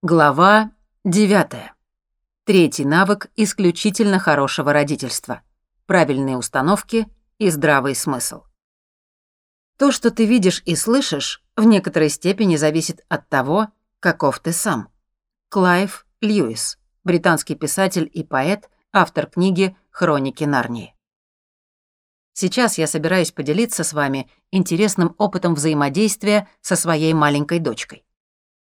Глава 9. Третий навык исключительно хорошего родительства. Правильные установки и здравый смысл. То, что ты видишь и слышишь, в некоторой степени зависит от того, каков ты сам. Клайв Льюис, британский писатель и поэт, автор книги «Хроники Нарнии». Сейчас я собираюсь поделиться с вами интересным опытом взаимодействия со своей маленькой дочкой.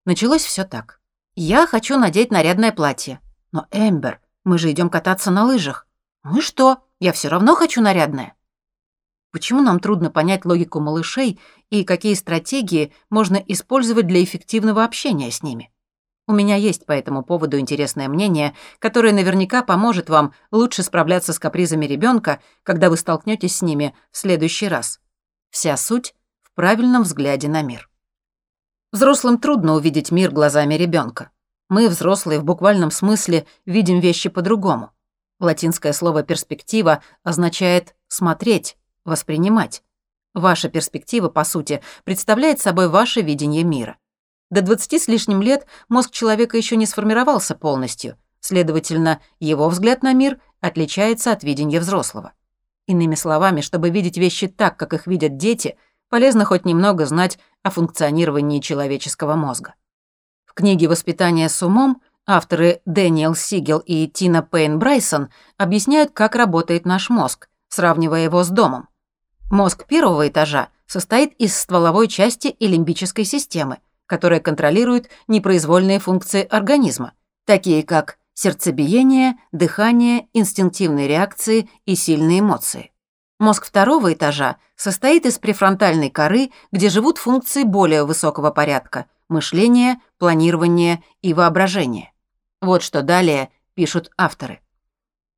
Началось все так. Я хочу надеть нарядное платье. Но, Эмбер, мы же идем кататься на лыжах. Ну и что? Я все равно хочу нарядное. Почему нам трудно понять логику малышей и какие стратегии можно использовать для эффективного общения с ними? У меня есть по этому поводу интересное мнение, которое наверняка поможет вам лучше справляться с капризами ребенка, когда вы столкнетесь с ними в следующий раз. Вся суть в правильном взгляде на мир. Взрослым трудно увидеть мир глазами ребенка. Мы, взрослые, в буквальном смысле видим вещи по-другому. Латинское слово «перспектива» означает «смотреть», «воспринимать». Ваша перспектива, по сути, представляет собой ваше видение мира. До 20 с лишним лет мозг человека еще не сформировался полностью, следовательно, его взгляд на мир отличается от видения взрослого. Иными словами, чтобы видеть вещи так, как их видят дети – полезно хоть немного знать о функционировании человеческого мозга. В книге «Воспитание с умом» авторы Дэниел Сигел и Тина Пейн Брайсон объясняют, как работает наш мозг, сравнивая его с домом. Мозг первого этажа состоит из стволовой части и лимбической системы, которая контролирует непроизвольные функции организма, такие как сердцебиение, дыхание, инстинктивные реакции и сильные эмоции. Мозг второго этажа состоит из префронтальной коры, где живут функции более высокого порядка – мышление, планирование и воображение. Вот что далее пишут авторы.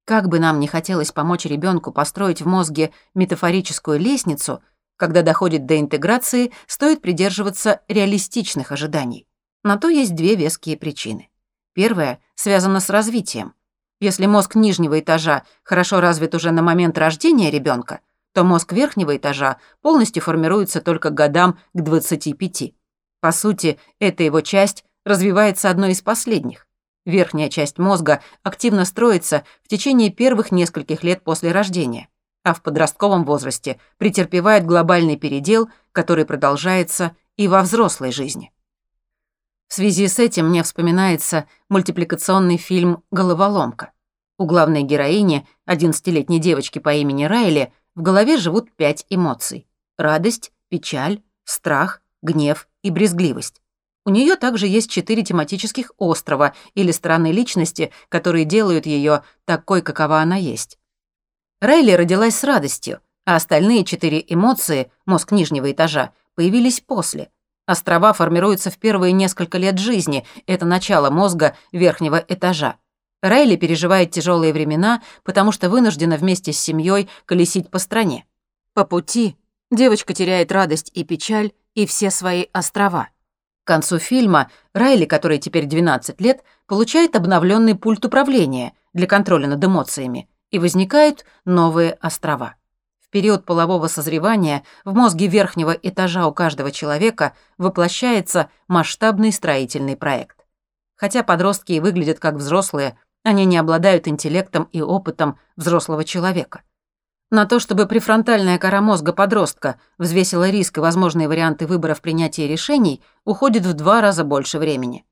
Как бы нам ни хотелось помочь ребенку построить в мозге метафорическую лестницу, когда доходит до интеграции, стоит придерживаться реалистичных ожиданий. На то есть две веские причины. Первая связана с развитием – если мозг нижнего этажа хорошо развит уже на момент рождения ребенка, то мозг верхнего этажа полностью формируется только годам к 25. По сути, эта его часть развивается одной из последних. Верхняя часть мозга активно строится в течение первых нескольких лет после рождения, а в подростковом возрасте претерпевает глобальный передел, который продолжается и во взрослой жизни. В связи с этим мне вспоминается мультипликационный фильм «Головоломка». У главной героини, 11-летней девочки по имени Райли, в голове живут пять эмоций. Радость, печаль, страх, гнев и брезгливость. У нее также есть четыре тематических острова или стороны личности, которые делают ее такой, какова она есть. Райли родилась с радостью, а остальные четыре эмоции, мозг нижнего этажа, появились после – Острова формируются в первые несколько лет жизни, это начало мозга верхнего этажа. Райли переживает тяжелые времена, потому что вынуждена вместе с семьей колесить по стране. По пути девочка теряет радость и печаль и все свои острова. К концу фильма Райли, которой теперь 12 лет, получает обновленный пульт управления для контроля над эмоциями, и возникают новые острова период полового созревания в мозге верхнего этажа у каждого человека воплощается масштабный строительный проект. Хотя подростки и выглядят как взрослые, они не обладают интеллектом и опытом взрослого человека. На то, чтобы префронтальная кора мозга подростка взвесила риск и возможные варианты выбора в принятии решений, уходит в два раза больше времени.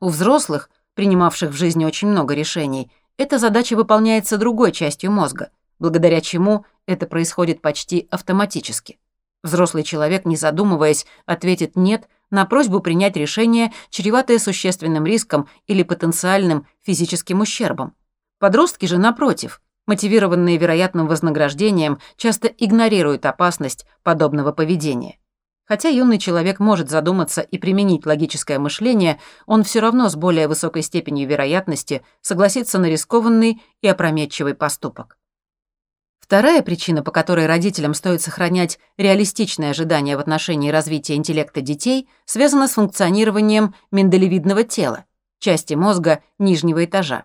У взрослых, принимавших в жизни очень много решений, эта задача выполняется другой частью мозга – благодаря чему это происходит почти автоматически. Взрослый человек, не задумываясь, ответит «нет» на просьбу принять решение, чреватое существенным риском или потенциальным физическим ущербом. Подростки же, напротив, мотивированные вероятным вознаграждением, часто игнорируют опасность подобного поведения. Хотя юный человек может задуматься и применить логическое мышление, он все равно с более высокой степенью вероятности согласится на рискованный и опрометчивый поступок. Вторая причина, по которой родителям стоит сохранять реалистичные ожидания в отношении развития интеллекта детей, связана с функционированием миндалевидного тела, части мозга нижнего этажа.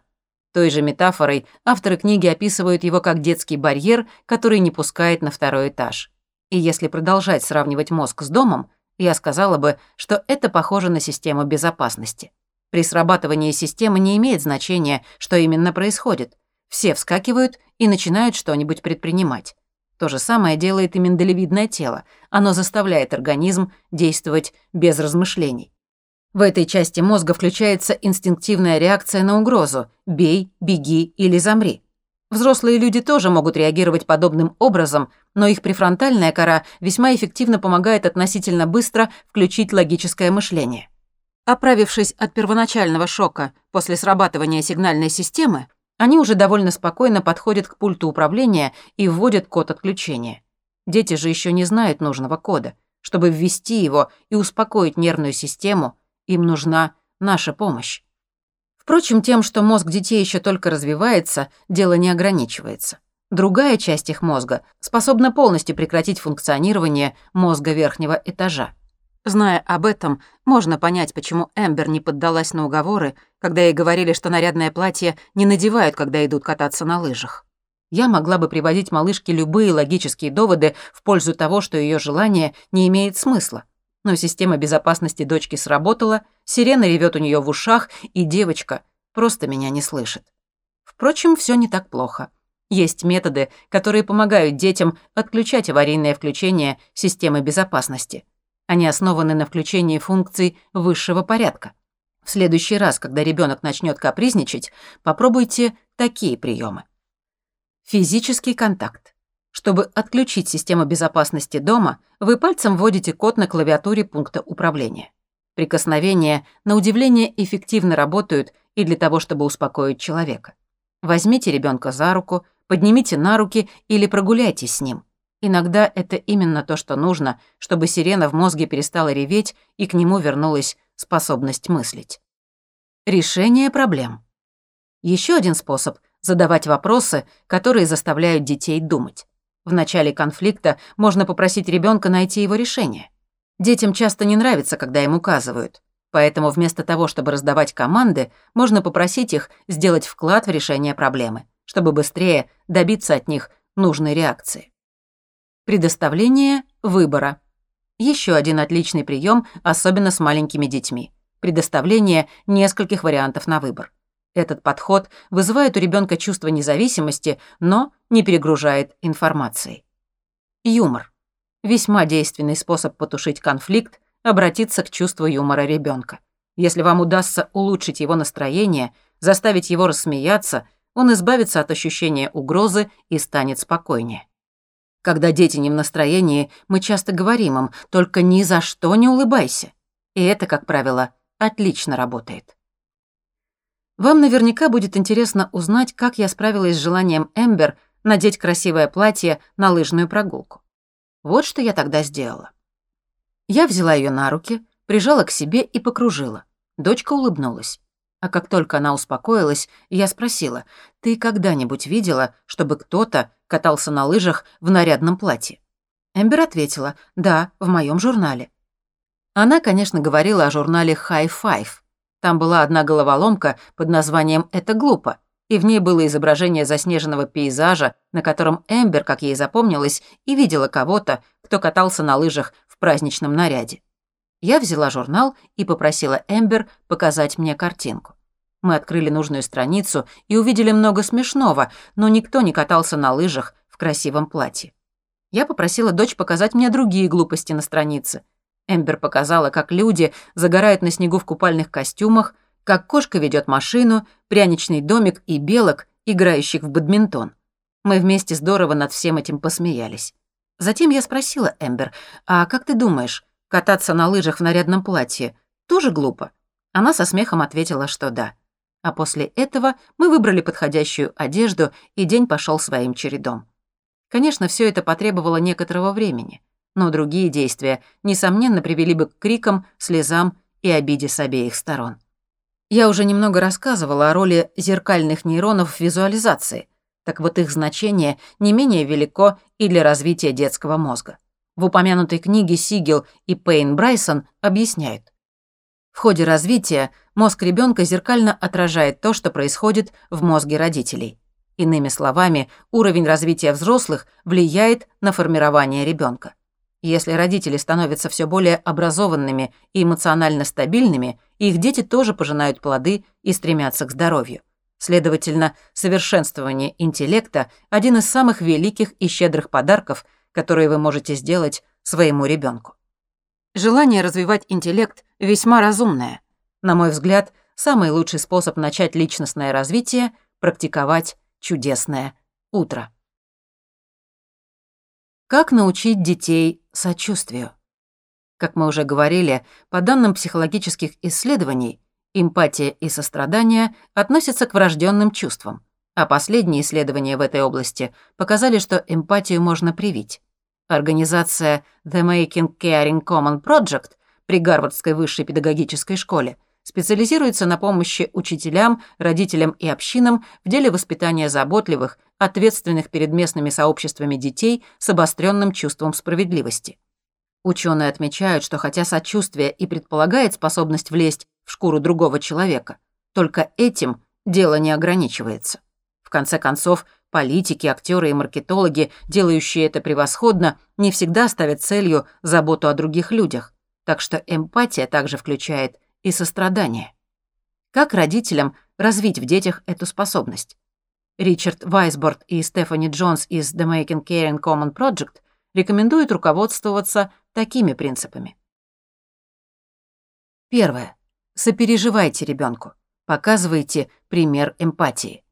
Той же метафорой авторы книги описывают его как детский барьер, который не пускает на второй этаж. И если продолжать сравнивать мозг с домом, я сказала бы, что это похоже на систему безопасности. При срабатывании системы не имеет значения, что именно происходит. Все вскакивают и начинают что-нибудь предпринимать. То же самое делает и миндалевидное тело. Оно заставляет организм действовать без размышлений. В этой части мозга включается инстинктивная реакция на угрозу «бей», «беги» или «замри». Взрослые люди тоже могут реагировать подобным образом, но их префронтальная кора весьма эффективно помогает относительно быстро включить логическое мышление. Оправившись от первоначального шока после срабатывания сигнальной системы, они уже довольно спокойно подходят к пульту управления и вводят код отключения. Дети же еще не знают нужного кода. Чтобы ввести его и успокоить нервную систему, им нужна наша помощь. Впрочем, тем, что мозг детей еще только развивается, дело не ограничивается. Другая часть их мозга способна полностью прекратить функционирование мозга верхнего этажа. Зная об этом, можно понять, почему Эмбер не поддалась на уговоры, когда ей говорили, что нарядное платье не надевают, когда идут кататься на лыжах. Я могла бы приводить малышке любые логические доводы в пользу того, что ее желание не имеет смысла. Но система безопасности дочки сработала, сирена ревет у нее в ушах, и девочка просто меня не слышит. Впрочем, все не так плохо. Есть методы, которые помогают детям отключать аварийное включение системы безопасности – они основаны на включении функций высшего порядка. В следующий раз, когда ребенок начнет капризничать, попробуйте такие приемы. Физический контакт. Чтобы отключить систему безопасности дома, вы пальцем вводите код на клавиатуре пункта управления. Прикосновения, на удивление, эффективно работают и для того, чтобы успокоить человека. Возьмите ребенка за руку, поднимите на руки или прогуляйтесь с ним. Иногда это именно то, что нужно, чтобы сирена в мозге перестала реветь и к нему вернулась способность мыслить. Решение проблем. Еще один способ — задавать вопросы, которые заставляют детей думать. В начале конфликта можно попросить ребенка найти его решение. Детям часто не нравится, когда им указывают. Поэтому вместо того, чтобы раздавать команды, можно попросить их сделать вклад в решение проблемы, чтобы быстрее добиться от них нужной реакции. Предоставление выбора. Еще один отличный прием, особенно с маленькими детьми. Предоставление нескольких вариантов на выбор. Этот подход вызывает у ребенка чувство независимости, но не перегружает информацией. Юмор. Весьма действенный способ потушить конфликт, обратиться к чувству юмора ребенка. Если вам удастся улучшить его настроение, заставить его рассмеяться, он избавится от ощущения угрозы и станет спокойнее. Когда дети не в настроении, мы часто говорим им «только ни за что не улыбайся». И это, как правило, отлично работает. Вам наверняка будет интересно узнать, как я справилась с желанием Эмбер надеть красивое платье на лыжную прогулку. Вот что я тогда сделала. Я взяла ее на руки, прижала к себе и покружила. Дочка улыбнулась. А как только она успокоилась, я спросила, «Ты когда-нибудь видела, чтобы кто-то катался на лыжах в нарядном платье?» Эмбер ответила, «Да, в моем журнале». Она, конечно, говорила о журнале High Five. Там была одна головоломка под названием «Это глупо», и в ней было изображение заснеженного пейзажа, на котором Эмбер, как ей запомнилось, и видела кого-то, кто катался на лыжах в праздничном наряде. Я взяла журнал и попросила Эмбер показать мне картинку. Мы открыли нужную страницу и увидели много смешного, но никто не катался на лыжах в красивом платье. Я попросила дочь показать мне другие глупости на странице. Эмбер показала, как люди загорают на снегу в купальных костюмах, как кошка ведет машину, пряничный домик и белок, играющих в бадминтон. Мы вместе здорово над всем этим посмеялись. Затем я спросила Эмбер, «А как ты думаешь, Кататься на лыжах в нарядном платье тоже глупо. Она со смехом ответила, что да. А после этого мы выбрали подходящую одежду, и день пошел своим чередом. Конечно, все это потребовало некоторого времени, но другие действия, несомненно, привели бы к крикам, слезам и обиде с обеих сторон. Я уже немного рассказывала о роли зеркальных нейронов в визуализации, так вот их значение не менее велико и для развития детского мозга. В упомянутой книге Сигел и Пейн Брайсон объясняют. В ходе развития мозг ребенка зеркально отражает то, что происходит в мозге родителей. Иными словами, уровень развития взрослых влияет на формирование ребенка. Если родители становятся все более образованными и эмоционально стабильными, их дети тоже пожинают плоды и стремятся к здоровью. Следовательно, совершенствование интеллекта – один из самых великих и щедрых подарков, которые вы можете сделать своему ребенку. Желание развивать интеллект весьма разумное. На мой взгляд, самый лучший способ начать личностное развитие – практиковать чудесное утро. Как научить детей сочувствию? Как мы уже говорили, по данным психологических исследований, эмпатия и сострадание относятся к врожденным чувствам, а последние исследования в этой области показали, что эмпатию можно привить. Организация The Making Caring Common Project при Гарвардской высшей педагогической школе специализируется на помощи учителям, родителям и общинам в деле воспитания заботливых, ответственных перед местными сообществами детей с обостренным чувством справедливости. Ученые отмечают, что хотя сочувствие и предполагает способность влезть в шкуру другого человека, только этим дело не ограничивается. В конце концов, политики, актеры и маркетологи, делающие это превосходно, не всегда ставят целью заботу о других людях, так что эмпатия также включает и сострадание. Как родителям развить в детях эту способность? Ричард Вайсборд и Стефани Джонс из The Making Caring Common Project рекомендуют руководствоваться такими принципами. Первое. Сопереживайте ребенку, Показывайте пример эмпатии.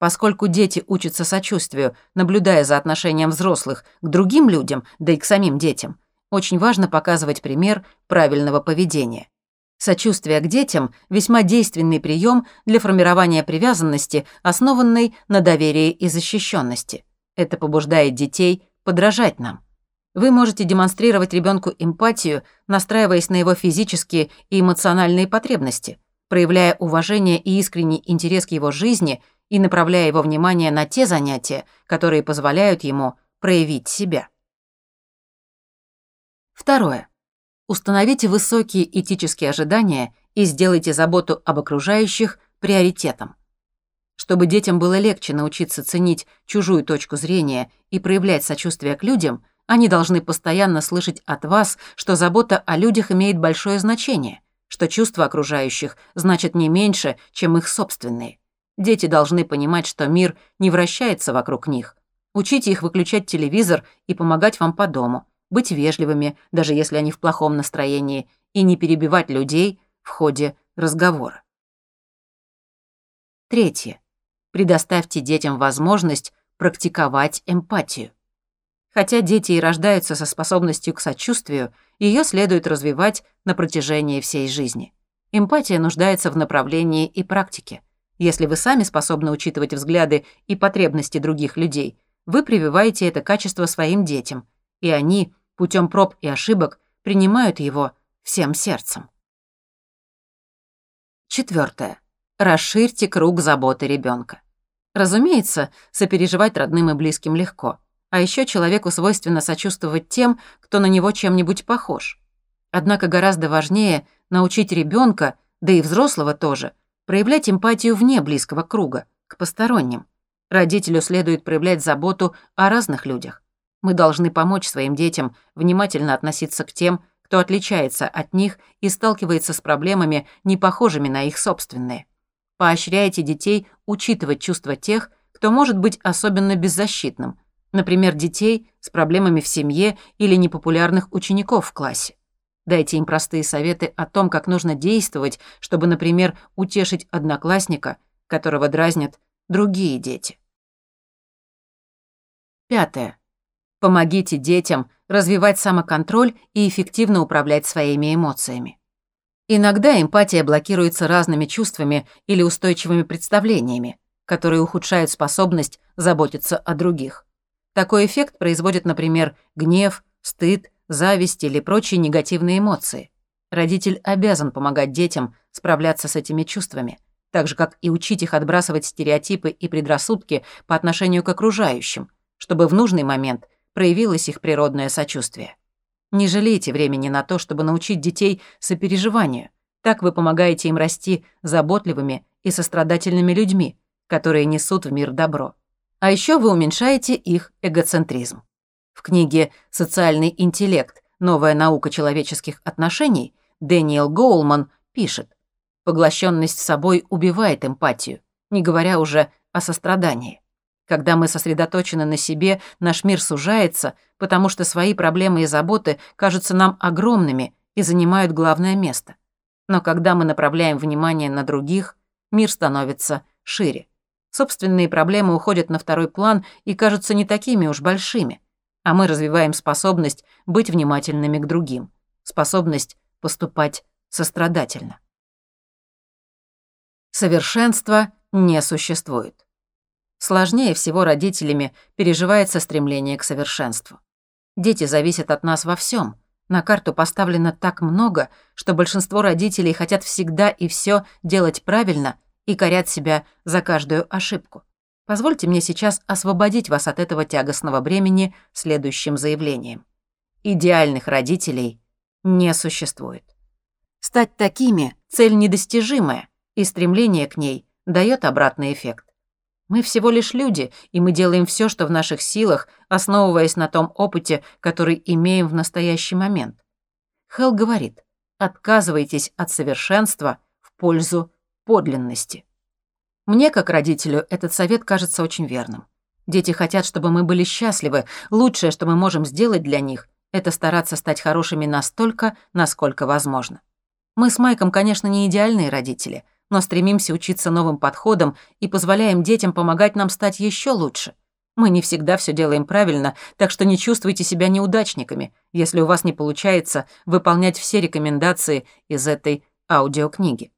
Поскольку дети учатся сочувствию, наблюдая за отношением взрослых к другим людям, да и к самим детям, очень важно показывать пример правильного поведения. Сочувствие к детям – весьма действенный прием для формирования привязанности, основанной на доверии и защищенности. Это побуждает детей подражать нам. Вы можете демонстрировать ребенку эмпатию, настраиваясь на его физические и эмоциональные потребности, проявляя уважение и искренний интерес к его жизни и направляя его внимание на те занятия, которые позволяют ему проявить себя. Второе. Установите высокие этические ожидания и сделайте заботу об окружающих приоритетом. Чтобы детям было легче научиться ценить чужую точку зрения и проявлять сочувствие к людям, они должны постоянно слышать от вас, что забота о людях имеет большое значение, что чувства окружающих значат не меньше, чем их собственные. Дети должны понимать, что мир не вращается вокруг них. Учите их выключать телевизор и помогать вам по дому быть вежливыми, даже если они в плохом настроении, и не перебивать людей в ходе разговора. Третье. Предоставьте детям возможность практиковать эмпатию. Хотя дети и рождаются со способностью к сочувствию, ее следует развивать на протяжении всей жизни. Эмпатия нуждается в направлении и практике. Если вы сами способны учитывать взгляды и потребности других людей, вы прививаете это качество своим детям, и они путем проб и ошибок принимают его всем сердцем. Четвертое. Расширьте круг заботы ребенка. Разумеется, сопереживать родным и близким легко. А еще человеку свойственно сочувствовать тем, кто на него чем-нибудь похож. Однако гораздо важнее научить ребенка, да и взрослого тоже, проявлять эмпатию вне близкого круга, к посторонним. Родителю следует проявлять заботу о разных людях. Мы должны помочь своим детям внимательно относиться к тем, кто отличается от них и сталкивается с проблемами, не похожими на их собственные. Поощряйте детей учитывать чувства тех, кто может быть особенно беззащитным, например, детей с проблемами в семье или непопулярных учеников в классе. Дайте им простые советы о том, как нужно действовать, чтобы, например, утешить одноклассника, которого дразнят другие дети. Пятое. Помогите детям развивать самоконтроль и эффективно управлять своими эмоциями. Иногда эмпатия блокируется разными чувствами или устойчивыми представлениями, которые ухудшают способность заботиться о других. Такой эффект производит, например, гнев, стыд, зависть или прочие негативные эмоции. Родитель обязан помогать детям справляться с этими чувствами, так же, как и учить их отбрасывать стереотипы и предрассудки по отношению к окружающим, чтобы в нужный момент проявилось их природное сочувствие. Не жалейте времени на то, чтобы научить детей сопереживанию. Так вы помогаете им расти заботливыми и сострадательными людьми, которые несут в мир добро. А еще вы уменьшаете их эгоцентризм. В книге «Социальный интеллект. Новая наука человеческих отношений» Дэниел Гоулман пишет, «Поглощенность собой убивает эмпатию, не говоря уже о сострадании. Когда мы сосредоточены на себе, наш мир сужается, потому что свои проблемы и заботы кажутся нам огромными и занимают главное место. Но когда мы направляем внимание на других, мир становится шире. Собственные проблемы уходят на второй план и кажутся не такими уж большими, а мы развиваем способность быть внимательными к другим, способность поступать сострадательно. Совершенства не существует. Сложнее всего родителями переживается стремление к совершенству. Дети зависят от нас во всем. На карту поставлено так много, что большинство родителей хотят всегда и все делать правильно и корят себя за каждую ошибку. Позвольте мне сейчас освободить вас от этого тягостного бремени следующим заявлением. Идеальных родителей не существует. Стать такими – цель недостижимая, и стремление к ней дает обратный эффект. Мы всего лишь люди, и мы делаем все, что в наших силах, основываясь на том опыте, который имеем в настоящий момент. Хелл говорит, отказывайтесь от совершенства в пользу подлинности. Мне, как родителю, этот совет кажется очень верным. Дети хотят, чтобы мы были счастливы. Лучшее, что мы можем сделать для них, это стараться стать хорошими настолько, насколько возможно. Мы с Майком, конечно, не идеальные родители, но стремимся учиться новым подходам и позволяем детям помогать нам стать еще лучше. Мы не всегда все делаем правильно, так что не чувствуйте себя неудачниками, если у вас не получается выполнять все рекомендации из этой аудиокниги.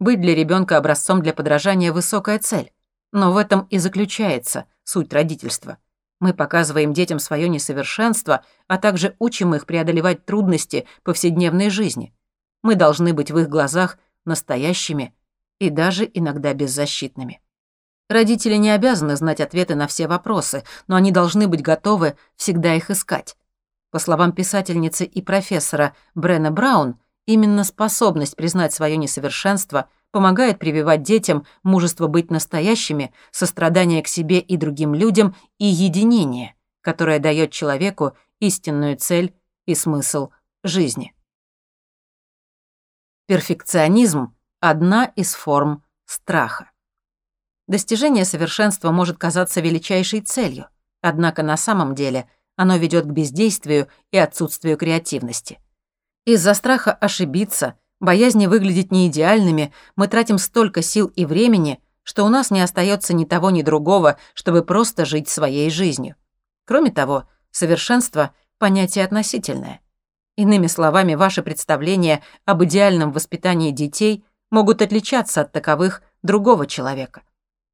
Быть для ребенка образцом для подражания – высокая цель. Но в этом и заключается суть родительства. Мы показываем детям свое несовершенство, а также учим их преодолевать трудности повседневной жизни. Мы должны быть в их глазах настоящими и даже иногда беззащитными. Родители не обязаны знать ответы на все вопросы, но они должны быть готовы всегда их искать. По словам писательницы и профессора Брена Браун, именно способность признать свое несовершенство помогает прививать детям мужество быть настоящими, сострадание к себе и другим людям и единение, которое дает человеку истинную цель и смысл жизни. Перфекционизм одна из форм страха. Достижение совершенства может казаться величайшей целью, однако на самом деле оно ведет к бездействию и отсутствию креативности. Из-за страха ошибиться, боязни выглядеть неидеальными, мы тратим столько сил и времени, что у нас не остается ни того, ни другого, чтобы просто жить своей жизнью. Кроме того, совершенство — понятие относительное. Иными словами, ваше представление об идеальном воспитании детей могут отличаться от таковых другого человека.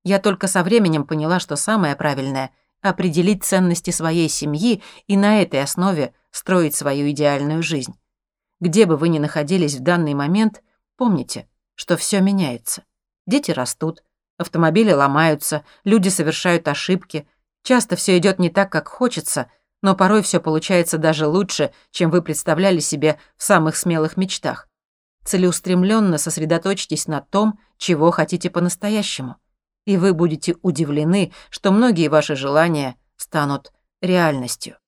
Я только со временем поняла, что самое правильное — определить ценности своей семьи и на этой основе строить свою идеальную жизнь. Где бы вы ни находились в данный момент, помните, что все меняется. Дети растут, автомобили ломаются, люди совершают ошибки. Часто все идет не так, как хочется, но порой все получается даже лучше, чем вы представляли себе в самых смелых мечтах. Целеустремленно сосредоточьтесь на том, чего хотите по-настоящему. И вы будете удивлены, что многие ваши желания станут реальностью.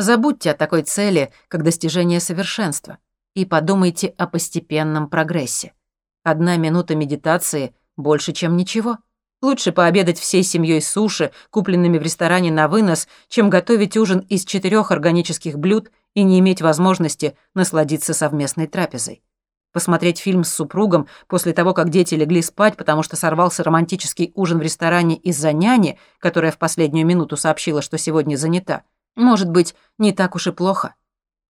Забудьте о такой цели, как достижение совершенства, и подумайте о постепенном прогрессе. Одна минута медитации больше, чем ничего. Лучше пообедать всей семьей суши, купленными в ресторане на вынос, чем готовить ужин из четырех органических блюд и не иметь возможности насладиться совместной трапезой посмотреть фильм с супругом после того, как дети легли спать, потому что сорвался романтический ужин в ресторане из-за няни, которая в последнюю минуту сообщила, что сегодня занята, может быть, не так уж и плохо.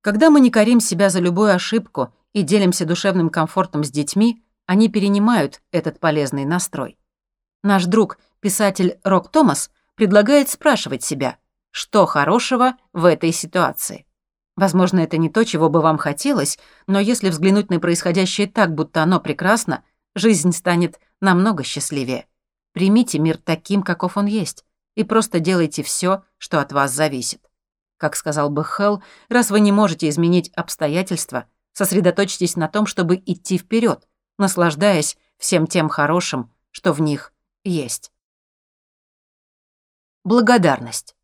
Когда мы не корим себя за любую ошибку и делимся душевным комфортом с детьми, они перенимают этот полезный настрой. Наш друг, писатель Рок Томас, предлагает спрашивать себя, что хорошего в этой ситуации. Возможно, это не то, чего бы вам хотелось, но если взглянуть на происходящее так, будто оно прекрасно, жизнь станет намного счастливее. Примите мир таким, каков он есть, и просто делайте все, что от вас зависит. Как сказал бы Хелл, раз вы не можете изменить обстоятельства, сосредоточьтесь на том, чтобы идти вперед, наслаждаясь всем тем хорошим, что в них есть. Благодарность.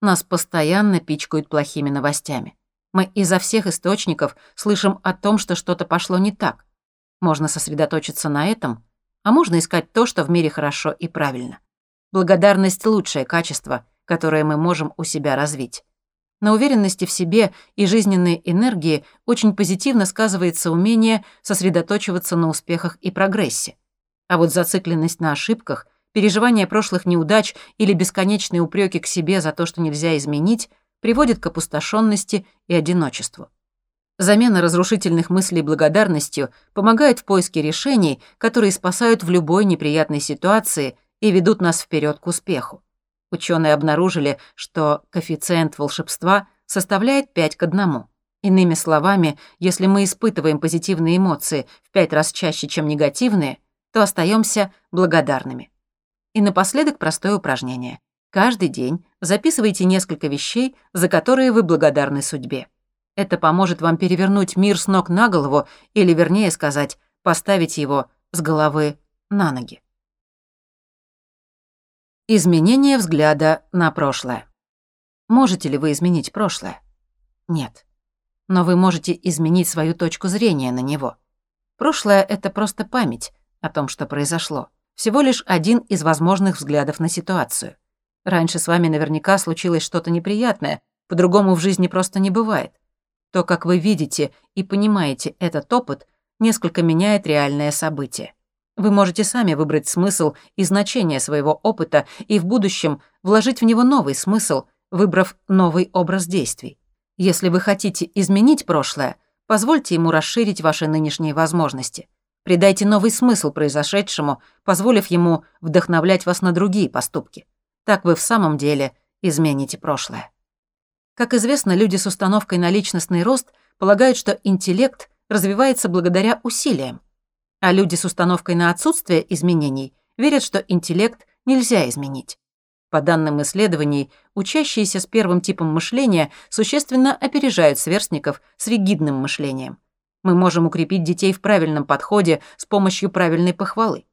Нас постоянно пичкают плохими новостями. Мы изо всех источников слышим о том, что что-то пошло не так. Можно сосредоточиться на этом, а можно искать то, что в мире хорошо и правильно. Благодарность — лучшее качество, которое мы можем у себя развить. На уверенности в себе и жизненной энергии очень позитивно сказывается умение сосредоточиваться на успехах и прогрессе. А вот зацикленность на ошибках, переживание прошлых неудач или бесконечные упреки к себе за то, что нельзя изменить, приводит к опустошенности и одиночеству. Замена разрушительных мыслей благодарностью помогает в поиске решений, которые спасают в любой неприятной ситуации и ведут нас вперед к успеху. Ученые обнаружили, что коэффициент волшебства составляет 5 к 1. Иными словами, если мы испытываем позитивные эмоции в 5 раз чаще, чем негативные, то остаемся благодарными. И напоследок простое упражнение. Каждый день записывайте несколько вещей, за которые вы благодарны судьбе. Это поможет вам перевернуть мир с ног на голову, или, вернее сказать, поставить его с головы на ноги. Изменение взгляда на прошлое. Можете ли вы изменить прошлое? Нет. Но вы можете изменить свою точку зрения на него. Прошлое — это просто память о том, что произошло. Всего лишь один из возможных взглядов на ситуацию. Раньше с вами наверняка случилось что-то неприятное, по-другому в жизни просто не бывает. То, как вы видите и понимаете этот опыт, несколько меняет реальное событие. Вы можете сами выбрать смысл и значение своего опыта и в будущем вложить в него новый смысл, выбрав новый образ действий. Если вы хотите изменить прошлое, позвольте ему расширить ваши нынешние возможности. Придайте новый смысл произошедшему, позволив ему вдохновлять вас на другие поступки. Так вы в самом деле измените прошлое. Как известно, люди с установкой на личностный рост полагают, что интеллект развивается благодаря усилиям, а люди с установкой на отсутствие изменений верят, что интеллект нельзя изменить. По данным исследований, учащиеся с первым типом мышления существенно опережают сверстников с ригидным мышлением. Мы можем укрепить детей в правильном подходе с помощью правильной похвалы.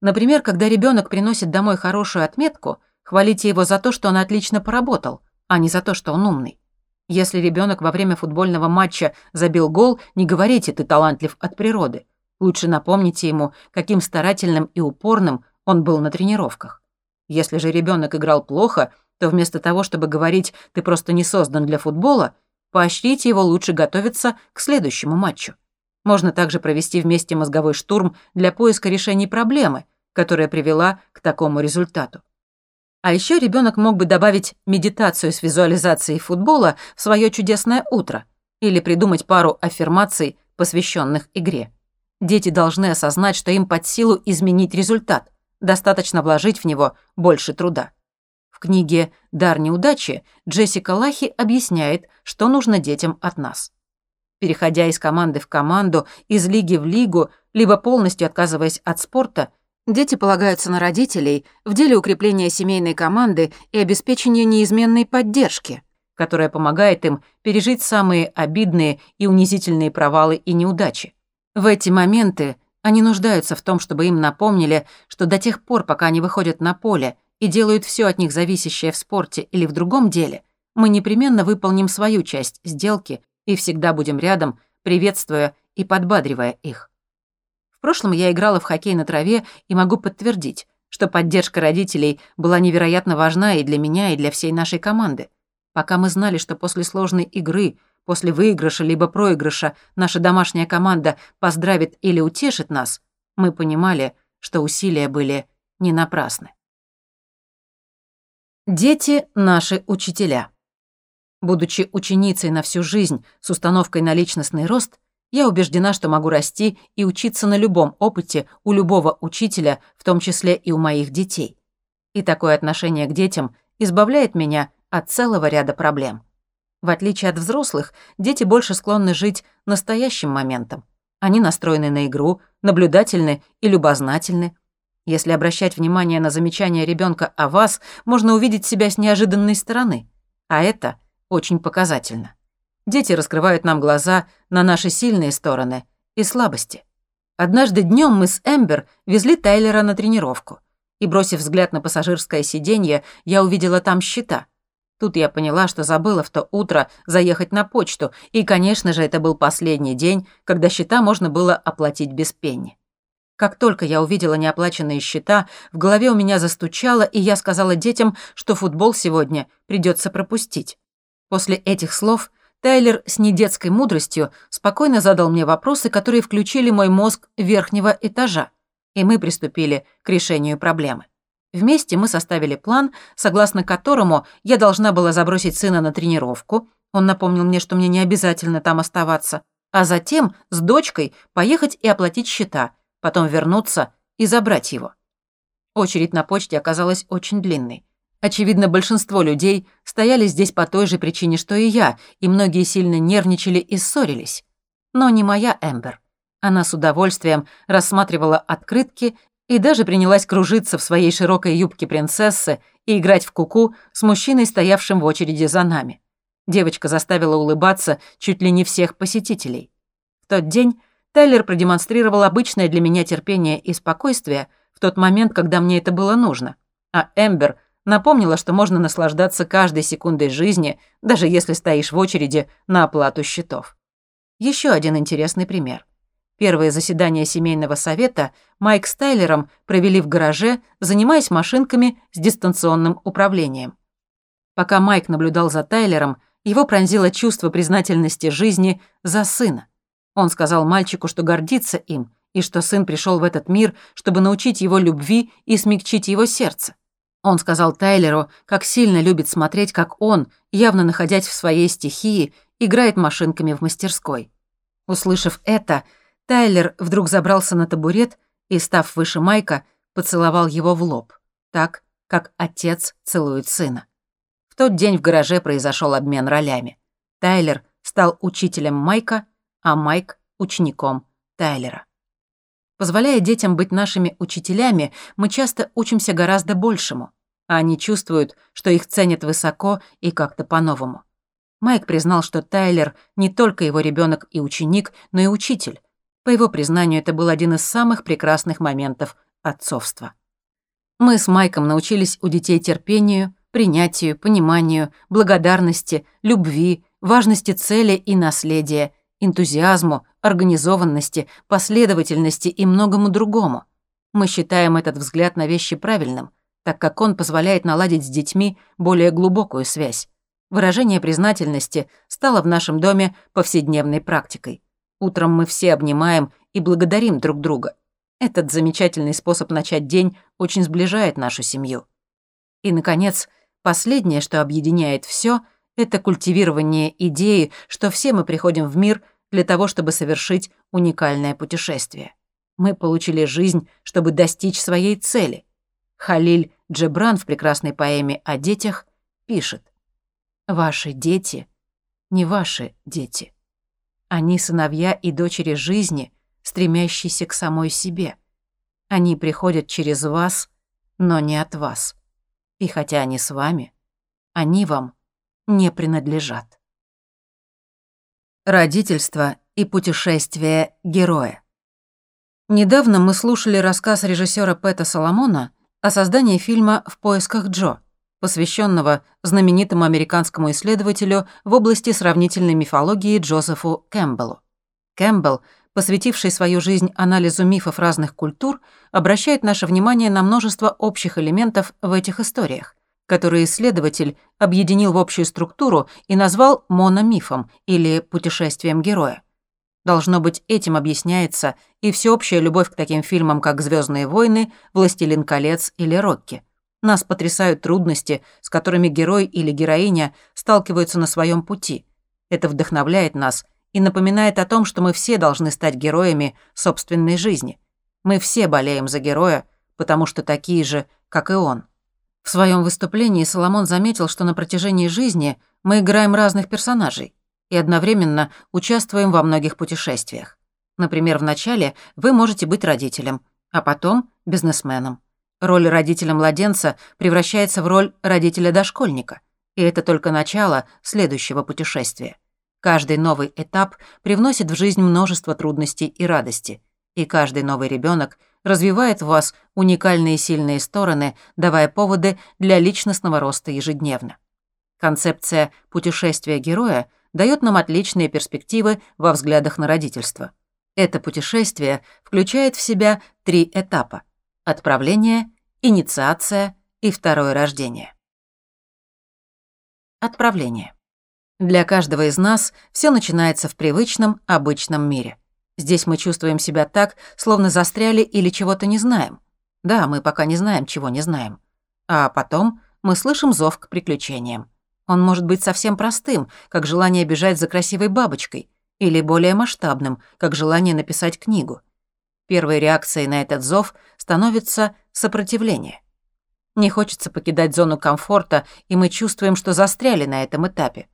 Например, когда ребенок приносит домой хорошую отметку, хвалите его за то, что он отлично поработал – а не за то, что он умный. Если ребенок во время футбольного матча забил гол, не говорите «ты талантлив от природы». Лучше напомните ему, каким старательным и упорным он был на тренировках. Если же ребенок играл плохо, то вместо того, чтобы говорить «ты просто не создан для футбола», поощрите его лучше готовиться к следующему матчу. Можно также провести вместе мозговой штурм для поиска решений проблемы, которая привела к такому результату. А еще ребенок мог бы добавить медитацию с визуализацией футбола в свое чудесное утро или придумать пару аффирмаций, посвященных игре. Дети должны осознать, что им под силу изменить результат, достаточно вложить в него больше труда. В книге «Дар неудачи» Джессика Лахи объясняет, что нужно детям от нас. Переходя из команды в команду, из лиги в лигу, либо полностью отказываясь от спорта, Дети полагаются на родителей в деле укрепления семейной команды и обеспечения неизменной поддержки, которая помогает им пережить самые обидные и унизительные провалы и неудачи. В эти моменты они нуждаются в том, чтобы им напомнили, что до тех пор, пока они выходят на поле и делают все от них зависящее в спорте или в другом деле, мы непременно выполним свою часть сделки и всегда будем рядом, приветствуя и подбадривая их. В прошлом я играла в хоккей на траве и могу подтвердить, что поддержка родителей была невероятно важна и для меня, и для всей нашей команды. Пока мы знали, что после сложной игры, после выигрыша либо проигрыша наша домашняя команда поздравит или утешит нас, мы понимали, что усилия были не напрасны. Дети — наши учителя. Будучи ученицей на всю жизнь с установкой на личностный рост, я убеждена, что могу расти и учиться на любом опыте у любого учителя, в том числе и у моих детей. И такое отношение к детям избавляет меня от целого ряда проблем. В отличие от взрослых, дети больше склонны жить настоящим моментом. Они настроены на игру, наблюдательны и любознательны. Если обращать внимание на замечания ребенка о вас, можно увидеть себя с неожиданной стороны. А это очень показательно. Дети раскрывают нам глаза на наши сильные стороны и слабости. Однажды днем мы с Эмбер везли Тайлера на тренировку. И, бросив взгляд на пассажирское сиденье, я увидела там счета. Тут я поняла, что забыла в то утро заехать на почту, и, конечно же, это был последний день, когда счета можно было оплатить без пенни. Как только я увидела неоплаченные счета, в голове у меня застучало, и я сказала детям, что футбол сегодня придется пропустить. После этих слов Тайлер с недетской мудростью спокойно задал мне вопросы, которые включили мой мозг верхнего этажа, и мы приступили к решению проблемы. Вместе мы составили план, согласно которому я должна была забросить сына на тренировку, он напомнил мне, что мне не обязательно там оставаться, а затем с дочкой поехать и оплатить счета, потом вернуться и забрать его. Очередь на почте оказалась очень длинной. Очевидно, большинство людей стояли здесь по той же причине, что и я, и многие сильно нервничали и ссорились. Но не моя Эмбер. Она с удовольствием рассматривала открытки и даже принялась кружиться в своей широкой юбке принцессы и играть в куку -ку с мужчиной, стоявшим в очереди за нами. Девочка заставила улыбаться чуть ли не всех посетителей. В тот день Тайлер продемонстрировал обычное для меня терпение и спокойствие в тот момент, когда мне это было нужно, а Эмбер напомнила, что можно наслаждаться каждой секундой жизни, даже если стоишь в очереди на оплату счетов. Еще один интересный пример. Первое заседание семейного совета Майк с Тайлером провели в гараже, занимаясь машинками с дистанционным управлением. Пока Майк наблюдал за Тайлером, его пронзило чувство признательности жизни за сына. Он сказал мальчику, что гордится им, и что сын пришел в этот мир, чтобы научить его любви и смягчить его сердце. Он сказал Тайлеру, как сильно любит смотреть, как он, явно находясь в своей стихии, играет машинками в мастерской. Услышав это, Тайлер вдруг забрался на табурет и, став выше Майка, поцеловал его в лоб, так, как отец целует сына. В тот день в гараже произошел обмен ролями. Тайлер стал учителем Майка, а Майк — учеником Тайлера. Позволяя детям быть нашими учителями, мы часто учимся гораздо большему, а они чувствуют, что их ценят высоко и как-то по-новому. Майк признал, что Тайлер не только его ребенок и ученик, но и учитель. По его признанию, это был один из самых прекрасных моментов отцовства. Мы с Майком научились у детей терпению, принятию, пониманию, благодарности, любви, важности цели и наследия, энтузиазму, организованности, последовательности и многому другому. Мы считаем этот взгляд на вещи правильным, так как он позволяет наладить с детьми более глубокую связь. Выражение признательности стало в нашем доме повседневной практикой. Утром мы все обнимаем и благодарим друг друга. Этот замечательный способ начать день очень сближает нашу семью. И, наконец, последнее, что объединяет все — это культивирование идеи, что все мы приходим в мир для того, чтобы совершить уникальное путешествие. Мы получили жизнь, чтобы достичь своей цели. Халиль Джебран в прекрасной поэме о детях пишет «Ваши дети не ваши дети. Они сыновья и дочери жизни, стремящиеся к самой себе. Они приходят через вас, но не от вас. И хотя они с вами, они вам не принадлежат. Родительство и путешествие героя. Недавно мы слушали рассказ режиссера Пэта Соломона о создании фильма «В поисках Джо», посвященного знаменитому американскому исследователю в области сравнительной мифологии Джозефу Кэмпбеллу. Кэмпбелл, посвятивший свою жизнь анализу мифов разных культур, обращает наше внимание на множество общих элементов в этих историях, который исследователь объединил в общую структуру и назвал мономифом или путешествием героя. Должно быть, этим объясняется и всеобщая любовь к таким фильмам, как «Звездные войны», «Властелин колец» или «Рокки». Нас потрясают трудности, с которыми герой или героиня сталкиваются на своем пути. Это вдохновляет нас и напоминает о том, что мы все должны стать героями собственной жизни. Мы все болеем за героя, потому что такие же, как и он. В своем выступлении Соломон заметил, что на протяжении жизни мы играем разных персонажей и одновременно участвуем во многих путешествиях. Например, в начале вы можете быть родителем, а потом — бизнесменом. Роль родителя-младенца превращается в роль родителя-дошкольника, и это только начало следующего путешествия. Каждый новый этап привносит в жизнь множество трудностей и радости, и каждый новый ребенок развивает в вас уникальные сильные стороны, давая поводы для личностного роста ежедневно. Концепция путешествия героя дает нам отличные перспективы во взглядах на родительство. Это путешествие включает в себя три этапа – отправление, инициация и второе рождение. Отправление. Для каждого из нас все начинается в привычном, обычном мире. Здесь мы чувствуем себя так, словно застряли или чего-то не знаем. Да, мы пока не знаем, чего не знаем. А потом мы слышим зов к приключениям. Он может быть совсем простым, как желание бежать за красивой бабочкой, или более масштабным, как желание написать книгу. Первой реакцией на этот зов становится сопротивление. Не хочется покидать зону комфорта, и мы чувствуем, что застряли на этом этапе.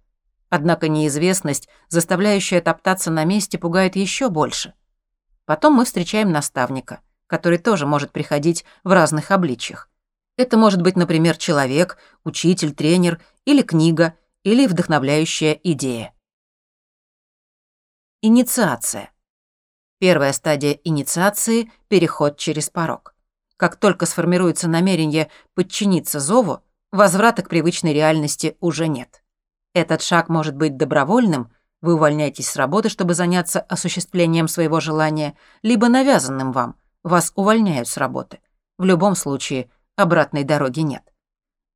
Однако неизвестность, заставляющая топтаться на месте, пугает еще больше. Потом мы встречаем наставника, который тоже может приходить в разных обличьях. Это может быть, например, человек, учитель, тренер, или книга, или вдохновляющая идея. Инициация. Первая стадия инициации – переход через порог. Как только сформируется намерение подчиниться зову, возврата к привычной реальности уже нет. Этот шаг может быть добровольным, вы увольняетесь с работы, чтобы заняться осуществлением своего желания, либо навязанным вам, вас увольняют с работы. В любом случае, обратной дороги нет.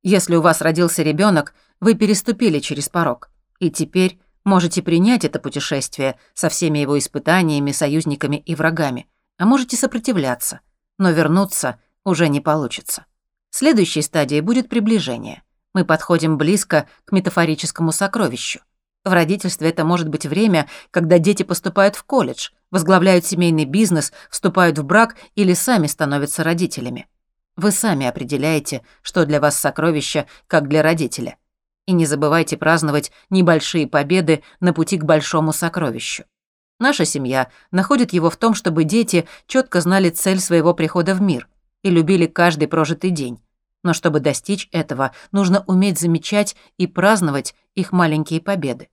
Если у вас родился ребенок, вы переступили через порог, и теперь можете принять это путешествие со всеми его испытаниями, союзниками и врагами, а можете сопротивляться – но вернуться уже не получится. Следующей стадией будет приближение. Мы подходим близко к метафорическому сокровищу. В родительстве это может быть время, когда дети поступают в колледж, возглавляют семейный бизнес, вступают в брак или сами становятся родителями. Вы сами определяете, что для вас сокровище, как для родителя. И не забывайте праздновать небольшие победы на пути к большому сокровищу. Наша семья находит его в том, чтобы дети четко знали цель своего прихода в мир и любили каждый прожитый день. Но чтобы достичь этого, нужно уметь замечать и праздновать их маленькие победы.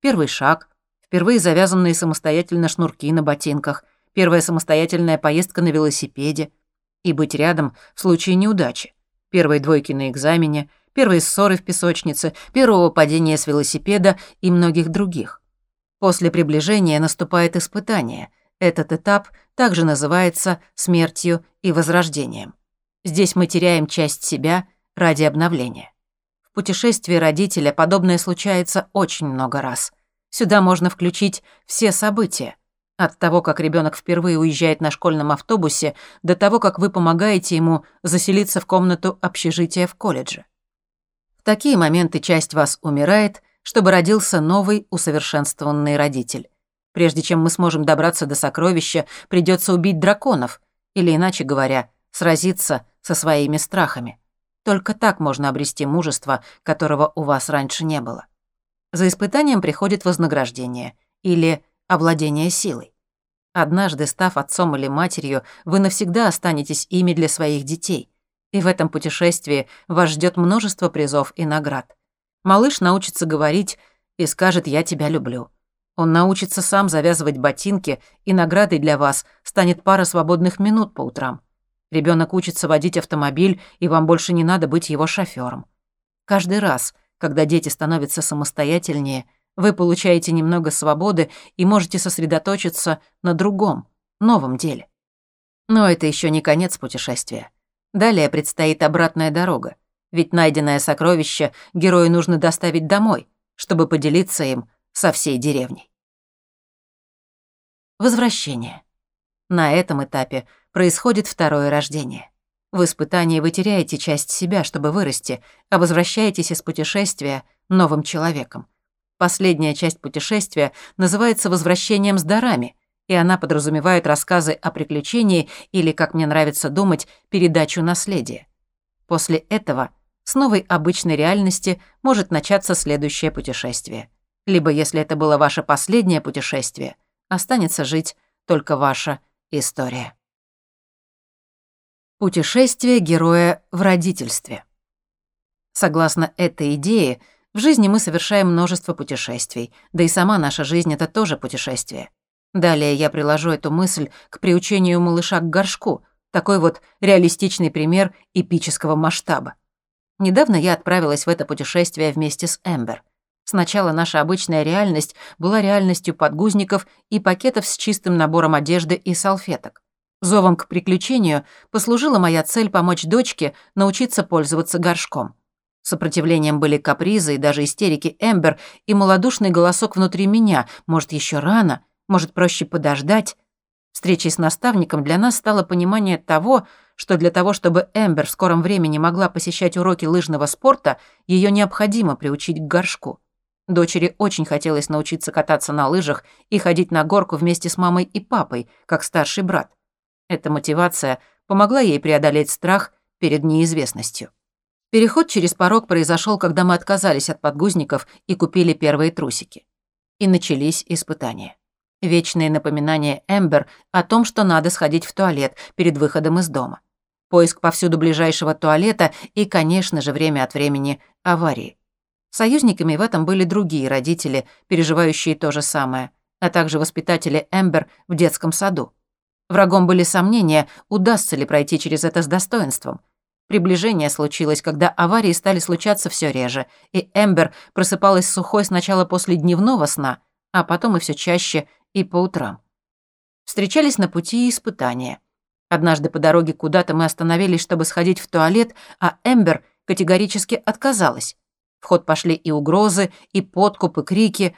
Первый шаг, впервые завязанные самостоятельно шнурки на ботинках, первая самостоятельная поездка на велосипеде и быть рядом в случае неудачи, первые двойки на экзамене, первые ссоры в песочнице, первого падения с велосипеда и многих других. После приближения наступает испытание. Этот этап также называется смертью и возрождением. Здесь мы теряем часть себя ради обновления. В путешествии родителя подобное случается очень много раз. Сюда можно включить все события. От того, как ребенок впервые уезжает на школьном автобусе, до того, как вы помогаете ему заселиться в комнату общежития в колледже. Такие моменты часть вас умирает, чтобы родился новый усовершенствованный родитель. Прежде чем мы сможем добраться до сокровища, придется убить драконов, или, иначе говоря, сразиться со своими страхами. Только так можно обрести мужество, которого у вас раньше не было. За испытанием приходит вознаграждение или овладение силой. Однажды, став отцом или матерью, вы навсегда останетесь ими для своих детей. И в этом путешествии вас ждет множество призов и наград. Малыш научится говорить и скажет «я тебя люблю». Он научится сам завязывать ботинки, и наградой для вас станет пара свободных минут по утрам. Ребенок учится водить автомобиль, и вам больше не надо быть его шофёром. Каждый раз, когда дети становятся самостоятельнее, вы получаете немного свободы и можете сосредоточиться на другом, новом деле. Но это еще не конец путешествия. Далее предстоит обратная дорога. Ведь найденное сокровище герою нужно доставить домой, чтобы поделиться им со всей деревней. Возвращение. На этом этапе происходит второе рождение. В испытании вы теряете часть себя, чтобы вырасти, а возвращаетесь из путешествия новым человеком. Последняя часть путешествия называется «возвращением с дарами», и она подразумевает рассказы о приключении или, как мне нравится думать, передачу наследия. После этого с новой обычной реальности может начаться следующее путешествие. Либо, если это было ваше последнее путешествие, останется жить только ваша история. Путешествие героя в родительстве. Согласно этой идее, в жизни мы совершаем множество путешествий, да и сама наша жизнь — это тоже путешествие. Далее я приложу эту мысль к приучению малыша к горшку, такой вот реалистичный пример эпического масштаба. Недавно я отправилась в это путешествие вместе с Эмбер. Сначала наша обычная реальность была реальностью подгузников и пакетов с чистым набором одежды и салфеток. Зовом к приключению послужила моя цель помочь дочке научиться пользоваться горшком. Сопротивлением были капризы и даже истерики Эмбер и малодушный голосок внутри меня. Может, еще рано, может, проще подождать. Встречей с наставником для нас стало понимание того, что для того, чтобы Эмбер в скором времени могла посещать уроки лыжного спорта, ее необходимо приучить к горшку. Дочери очень хотелось научиться кататься на лыжах и ходить на горку вместе с мамой и папой, как старший брат. Эта мотивация помогла ей преодолеть страх перед неизвестностью. Переход через порог произошел, когда мы отказались от подгузников и купили первые трусики. И начались испытания. Вечные напоминания Эмбер о том, что надо сходить в туалет перед выходом из дома. Поиск повсюду ближайшего туалета и, конечно же, время от времени аварии. Союзниками в этом были другие родители, переживающие то же самое, а также воспитатели Эмбер в детском саду. Врагом были сомнения, удастся ли пройти через это с достоинством. Приближение случилось, когда аварии стали случаться все реже, и Эмбер просыпалась сухой сначала после дневного сна, а потом и все чаще и по утрам. Встречались на пути испытания. Однажды по дороге куда-то мы остановились, чтобы сходить в туалет, а Эмбер категорически отказалась. В ход пошли и угрозы, и подкуп, и крики.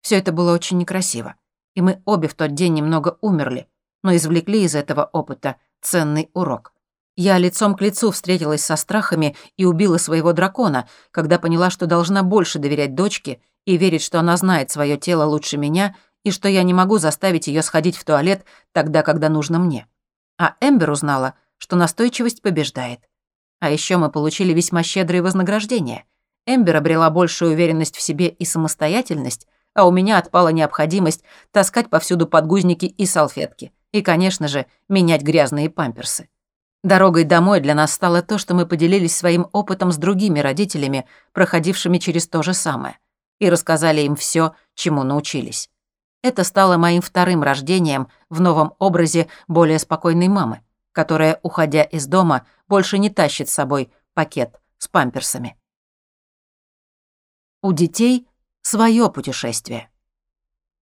Все это было очень некрасиво. И мы обе в тот день немного умерли, но извлекли из этого опыта ценный урок. Я лицом к лицу встретилась со страхами и убила своего дракона, когда поняла, что должна больше доверять дочке и верить, что она знает свое тело лучше меня и что я не могу заставить ее сходить в туалет тогда, когда нужно мне. А Эмбер узнала, что настойчивость побеждает. А еще мы получили весьма щедрые вознаграждения. Эмбер обрела большую уверенность в себе и самостоятельность, а у меня отпала необходимость таскать повсюду подгузники и салфетки. И, конечно же, менять грязные памперсы. Дорогой домой для нас стало то, что мы поделились своим опытом с другими родителями, проходившими через то же самое, и рассказали им все, чему научились. Это стало моим вторым рождением в новом образе более спокойной мамы, которая, уходя из дома, больше не тащит с собой пакет с памперсами. У детей свое путешествие.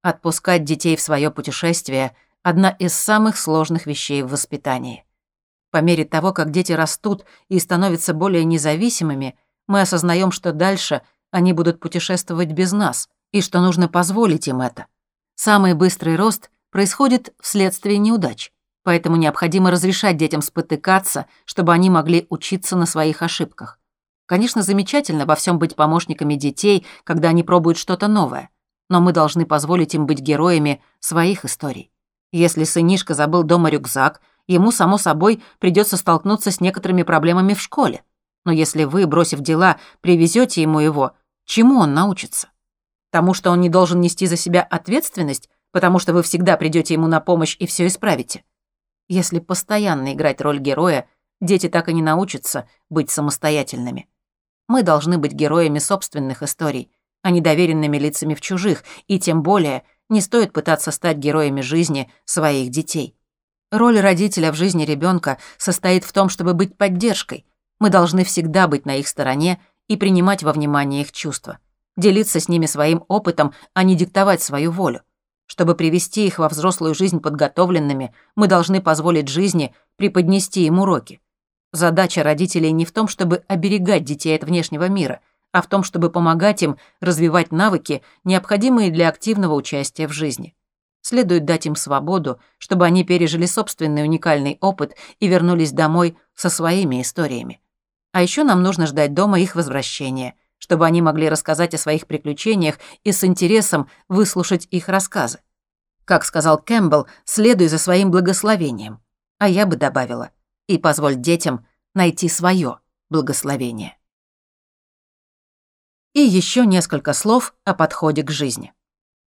Отпускать детей в свое путешествие – одна из самых сложных вещей в воспитании. По мере того, как дети растут и становятся более независимыми, мы осознаем, что дальше они будут путешествовать без нас, и что нужно позволить им это. Самый быстрый рост происходит вследствие неудач, поэтому необходимо разрешать детям спотыкаться, чтобы они могли учиться на своих ошибках. Конечно, замечательно во всем быть помощниками детей, когда они пробуют что-то новое, но мы должны позволить им быть героями своих историй. Если сынишка забыл дома рюкзак, ему, само собой, придется столкнуться с некоторыми проблемами в школе. Но если вы, бросив дела, привезете ему его, чему он научится? Тому, что он не должен нести за себя ответственность, потому что вы всегда придете ему на помощь и все исправите. Если постоянно играть роль героя, дети так и не научатся быть самостоятельными. Мы должны быть героями собственных историй, а не доверенными лицами в чужих, и тем более не стоит пытаться стать героями жизни своих детей. Роль родителя в жизни ребенка состоит в том, чтобы быть поддержкой. Мы должны всегда быть на их стороне и принимать во внимание их чувства. Делиться с ними своим опытом, а не диктовать свою волю. Чтобы привести их во взрослую жизнь подготовленными, мы должны позволить жизни преподнести им уроки. Задача родителей не в том, чтобы оберегать детей от внешнего мира, а в том, чтобы помогать им развивать навыки, необходимые для активного участия в жизни. Следует дать им свободу, чтобы они пережили собственный уникальный опыт и вернулись домой со своими историями. А еще нам нужно ждать дома их возвращения, чтобы они могли рассказать о своих приключениях и с интересом выслушать их рассказы. Как сказал Кэмпбелл, следуй за своим благословением. А я бы добавила, и позволь детям найти свое благословение. И еще несколько слов о подходе к жизни.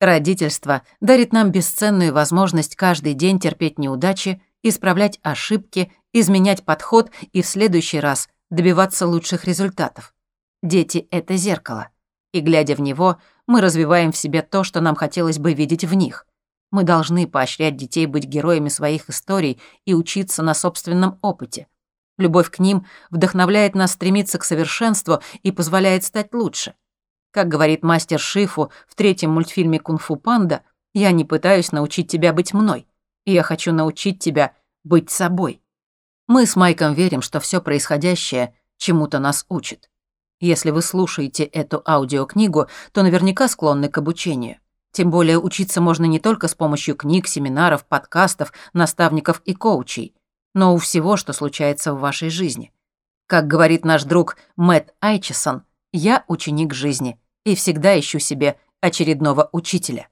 Родительство дарит нам бесценную возможность каждый день терпеть неудачи, исправлять ошибки, изменять подход и в следующий раз добиваться лучших результатов. Дети — это зеркало. И, глядя в него, мы развиваем в себе то, что нам хотелось бы видеть в них. Мы должны поощрять детей быть героями своих историй и учиться на собственном опыте. Любовь к ним вдохновляет нас стремиться к совершенству и позволяет стать лучше. Как говорит мастер Шифу в третьем мультфильме «Кунг-фу панда», «Я не пытаюсь научить тебя быть мной, я хочу научить тебя быть собой». Мы с Майком верим, что все происходящее чему-то нас учит. Если вы слушаете эту аудиокнигу, то наверняка склонны к обучению. Тем более учиться можно не только с помощью книг, семинаров, подкастов, наставников и коучей, но у всего, что случается в вашей жизни. Как говорит наш друг Мэтт Айчесон, «Я ученик жизни и всегда ищу себе очередного учителя».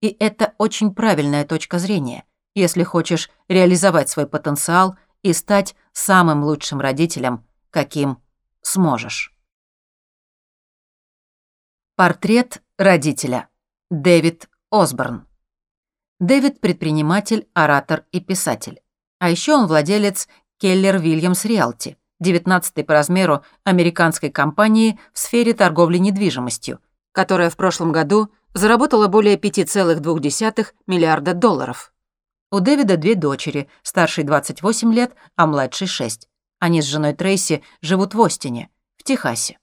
И это очень правильная точка зрения, если хочешь реализовать свой потенциал и стать самым лучшим родителем, каким сможешь. Портрет родителя. Дэвид Осборн. Дэвид – предприниматель, оратор и писатель. А еще он владелец Келлер Вильямс Риалти, 19-й по размеру американской компании в сфере торговли недвижимостью, которая в прошлом году заработала более 5,2 миллиарда долларов. У Дэвида две дочери, старшей 28 лет, а младшей 6. Они с женой Трейси живут в Остине, в Техасе.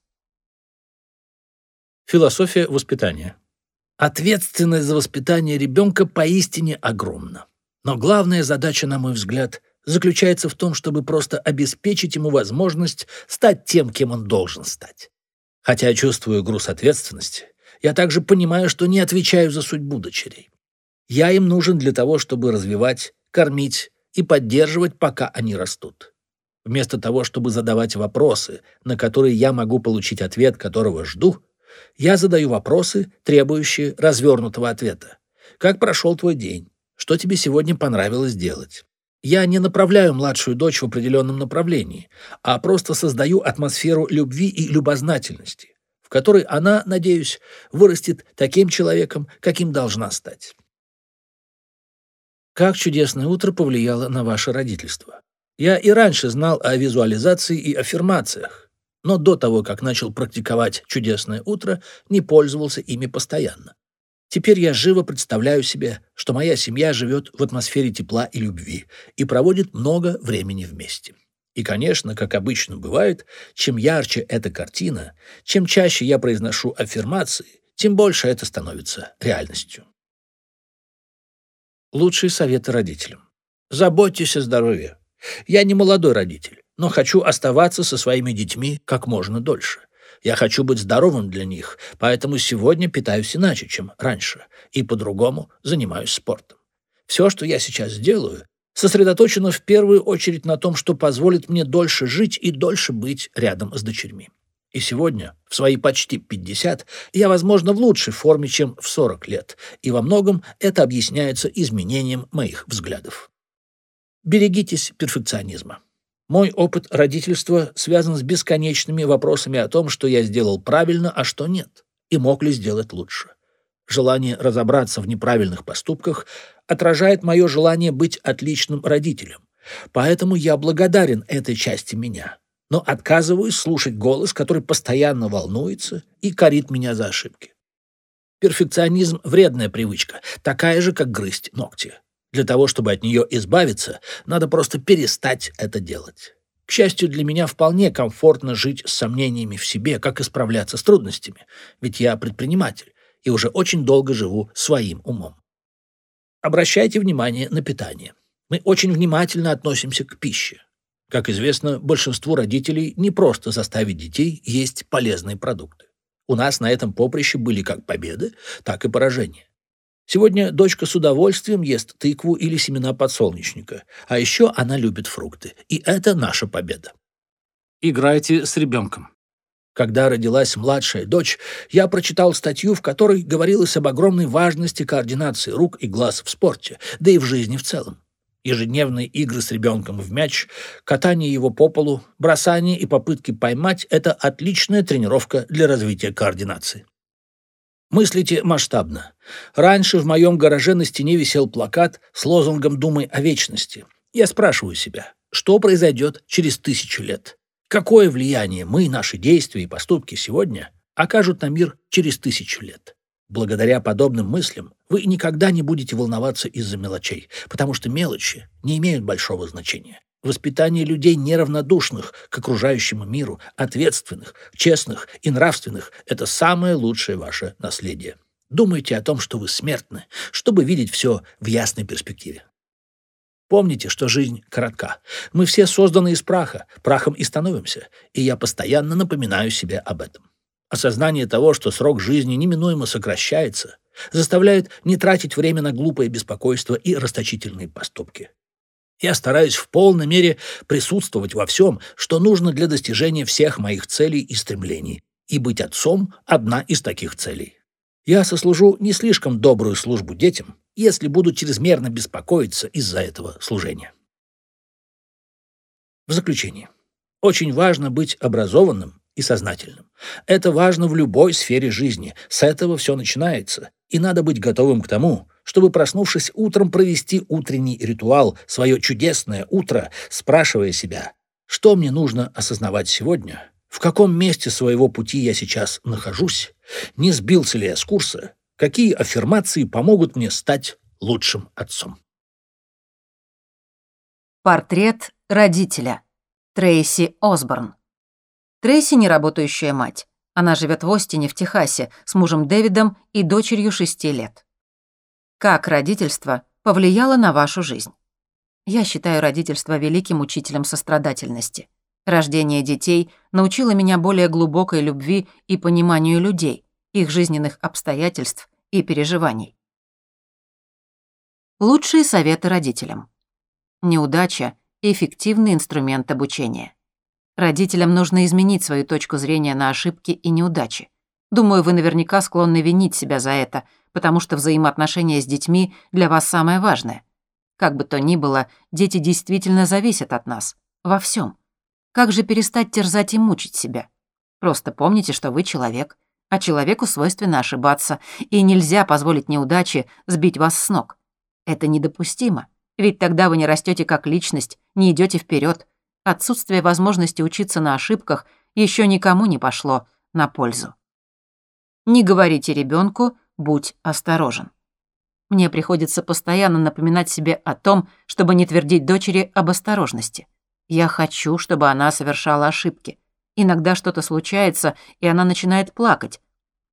Философия воспитания. Ответственность за воспитание ребенка поистине огромна. Но главная задача, на мой взгляд, заключается в том, чтобы просто обеспечить ему возможность стать тем, кем он должен стать. Хотя я чувствую груз ответственности, я также понимаю, что не отвечаю за судьбу дочерей. Я им нужен для того, чтобы развивать, кормить и поддерживать, пока они растут. Вместо того, чтобы задавать вопросы, на которые я могу получить ответ, которого жду, я задаю вопросы, требующие развернутого ответа. Как прошел твой день? Что тебе сегодня понравилось делать? Я не направляю младшую дочь в определенном направлении, а просто создаю атмосферу любви и любознательности, в которой она, надеюсь, вырастет таким человеком, каким должна стать. Как чудесное утро повлияло на ваше родительство? Я и раньше знал о визуализации и аффирмациях, но до того, как начал практиковать «Чудесное утро», не пользовался ими постоянно. Теперь я живо представляю себе, что моя семья живет в атмосфере тепла и любви и проводит много времени вместе. И, конечно, как обычно бывает, чем ярче эта картина, чем чаще я произношу аффирмации, тем больше это становится реальностью. Лучшие советы родителям. Заботьтесь о здоровье. Я не молодой родитель но хочу оставаться со своими детьми как можно дольше. Я хочу быть здоровым для них, поэтому сегодня питаюсь иначе, чем раньше, и по-другому занимаюсь спортом. Все, что я сейчас делаю, сосредоточено в первую очередь на том, что позволит мне дольше жить и дольше быть рядом с дочерьми. И сегодня, в свои почти 50, я, возможно, в лучшей форме, чем в 40 лет, и во многом это объясняется изменением моих взглядов. Берегитесь перфекционизма. Мой опыт родительства связан с бесконечными вопросами о том, что я сделал правильно, а что нет, и мог ли сделать лучше. Желание разобраться в неправильных поступках отражает мое желание быть отличным родителем. Поэтому я благодарен этой части меня, но отказываюсь слушать голос, который постоянно волнуется и корит меня за ошибки. Перфекционизм – вредная привычка, такая же, как грызть ногти. Для того, чтобы от нее избавиться, надо просто перестать это делать. К счастью, для меня вполне комфортно жить с сомнениями в себе, как и справляться с трудностями, ведь я предприниматель и уже очень долго живу своим умом. Обращайте внимание на питание. Мы очень внимательно относимся к пище. Как известно, большинству родителей не просто заставить детей есть полезные продукты. У нас на этом поприще были как победы, так и поражения. Сегодня дочка с удовольствием ест тыкву или семена подсолнечника, а еще она любит фрукты, и это наша победа. Играйте с ребенком. Когда родилась младшая дочь, я прочитал статью, в которой говорилось об огромной важности координации рук и глаз в спорте, да и в жизни в целом. Ежедневные игры с ребенком в мяч, катание его по полу, бросание и попытки поймать – это отличная тренировка для развития координации. Мыслите масштабно. Раньше в моем гараже на стене висел плакат с лозунгом «Думай о вечности». Я спрашиваю себя, что произойдет через тысячу лет? Какое влияние мы, наши действия и поступки сегодня окажут на мир через тысячу лет? Благодаря подобным мыслям вы никогда не будете волноваться из-за мелочей, потому что мелочи не имеют большого значения. Воспитание людей неравнодушных к окружающему миру, ответственных, честных и нравственных – это самое лучшее ваше наследие. Думайте о том, что вы смертны, чтобы видеть все в ясной перспективе. Помните, что жизнь коротка. Мы все созданы из праха, прахом и становимся, и я постоянно напоминаю себе об этом. Осознание того, что срок жизни неминуемо сокращается, заставляет не тратить время на глупое беспокойство и расточительные поступки. Я стараюсь в полной мере присутствовать во всем, что нужно для достижения всех моих целей и стремлений, и быть отцом – одна из таких целей. Я сослужу не слишком добрую службу детям, если буду чрезмерно беспокоиться из-за этого служения. В заключение. Очень важно быть образованным и сознательным. Это важно в любой сфере жизни. С этого все начинается. И надо быть готовым к тому, чтобы, проснувшись утром, провести утренний ритуал, свое чудесное утро, спрашивая себя, что мне нужно осознавать сегодня, в каком месте своего пути я сейчас нахожусь, не сбился ли я с курса, какие аффирмации помогут мне стать лучшим отцом. Портрет родителя. Трейси Осборн. Трейси – неработающая мать. Она живет в Остине, в Техасе, с мужем Дэвидом и дочерью шести лет. Как родительство повлияло на вашу жизнь? Я считаю родительство великим учителем сострадательности. Рождение детей научило меня более глубокой любви и пониманию людей, их жизненных обстоятельств и переживаний. Лучшие советы родителям. Неудача – эффективный инструмент обучения. Родителям нужно изменить свою точку зрения на ошибки и неудачи. Думаю, вы наверняка склонны винить себя за это, потому что взаимоотношения с детьми для вас самое важное. Как бы то ни было, дети действительно зависят от нас. Во всем. Как же перестать терзать и мучить себя? Просто помните, что вы человек, а человеку свойственно ошибаться, и нельзя позволить неудаче сбить вас с ног. Это недопустимо, ведь тогда вы не растете как личность, не идете вперед. Отсутствие возможности учиться на ошибках еще никому не пошло на пользу. Не говорите ребенку будь осторожен. Мне приходится постоянно напоминать себе о том, чтобы не твердить дочери об осторожности. Я хочу, чтобы она совершала ошибки. Иногда что-то случается, и она начинает плакать.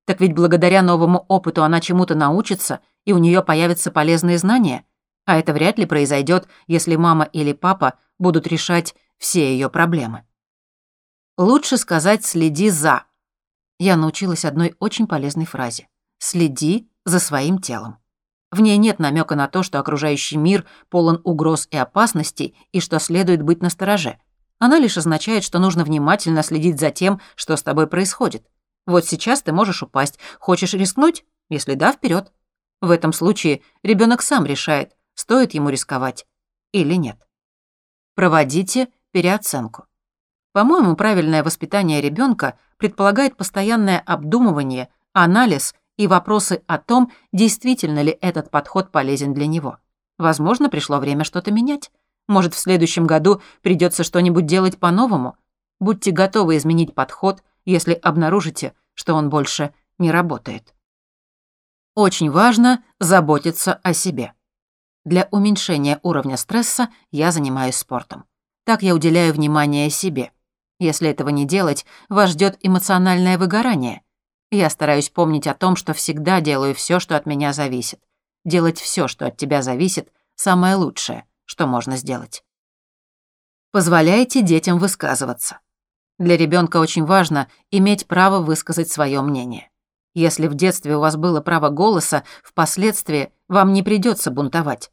Так ведь благодаря новому опыту она чему-то научится, и у нее появятся полезные знания. А это вряд ли произойдет, если мама или папа будут решать все ее проблемы. Лучше сказать «следи за». Я научилась одной очень полезной фразе следи за своим телом. В ней нет намека на то, что окружающий мир полон угроз и опасностей и что следует быть настороже. Она лишь означает, что нужно внимательно следить за тем, что с тобой происходит. Вот сейчас ты можешь упасть. Хочешь рискнуть? Если да, вперед. В этом случае ребенок сам решает, стоит ему рисковать или нет. Проводите переоценку. По-моему, правильное воспитание ребенка предполагает постоянное обдумывание, анализ и вопросы о том, действительно ли этот подход полезен для него. Возможно, пришло время что-то менять. Может, в следующем году придется что-нибудь делать по-новому. Будьте готовы изменить подход, если обнаружите, что он больше не работает. Очень важно заботиться о себе. Для уменьшения уровня стресса я занимаюсь спортом. Так я уделяю внимание себе. Если этого не делать, вас ждет эмоциональное выгорание – я стараюсь помнить о том, что всегда делаю все, что от меня зависит. Делать все, что от тебя зависит, самое лучшее, что можно сделать. Позволяйте детям высказываться. Для ребенка очень важно иметь право высказать свое мнение. Если в детстве у вас было право голоса, впоследствии вам не придется бунтовать.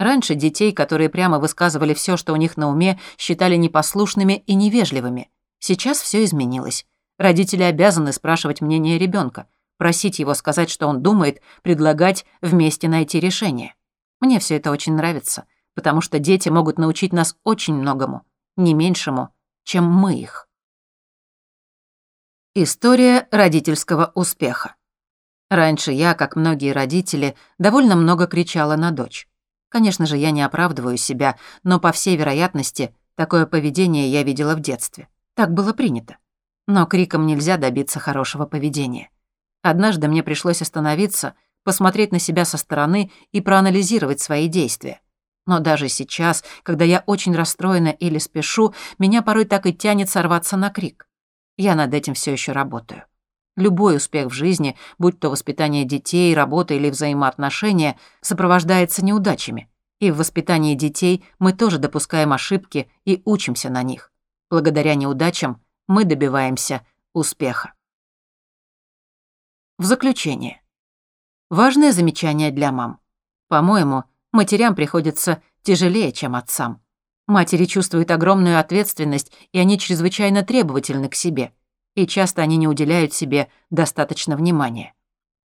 Раньше детей, которые прямо высказывали все, что у них на уме, считали непослушными и невежливыми. Сейчас все изменилось. Родители обязаны спрашивать мнение ребенка, просить его сказать, что он думает, предлагать вместе найти решение. Мне все это очень нравится, потому что дети могут научить нас очень многому, не меньшему, чем мы их. История родительского успеха. Раньше я, как многие родители, довольно много кричала на дочь. Конечно же, я не оправдываю себя, но, по всей вероятности, такое поведение я видела в детстве. Так было принято. Но криком нельзя добиться хорошего поведения. Однажды мне пришлось остановиться, посмотреть на себя со стороны и проанализировать свои действия. Но даже сейчас, когда я очень расстроена или спешу, меня порой так и тянет сорваться на крик. Я над этим все еще работаю. Любой успех в жизни, будь то воспитание детей, работа или взаимоотношения, сопровождается неудачами. И в воспитании детей мы тоже допускаем ошибки и учимся на них. Благодаря неудачам мы добиваемся успеха. В заключение. Важное замечание для мам. По-моему, матерям приходится тяжелее, чем отцам. Матери чувствуют огромную ответственность, и они чрезвычайно требовательны к себе. И часто они не уделяют себе достаточно внимания.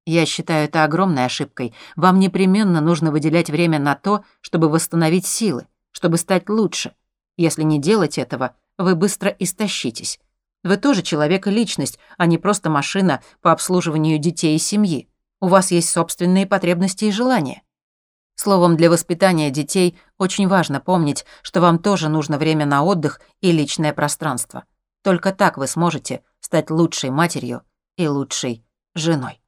Я считаю это огромной ошибкой. Вам непременно нужно выделять время на то, чтобы восстановить силы, чтобы стать лучше. Если не делать этого, вы быстро истощитесь. Вы тоже человек и личность, а не просто машина по обслуживанию детей и семьи. У вас есть собственные потребности и желания. Словом, для воспитания детей очень важно помнить, что вам тоже нужно время на отдых и личное пространство. Только так вы сможете стать лучшей матерью и лучшей женой.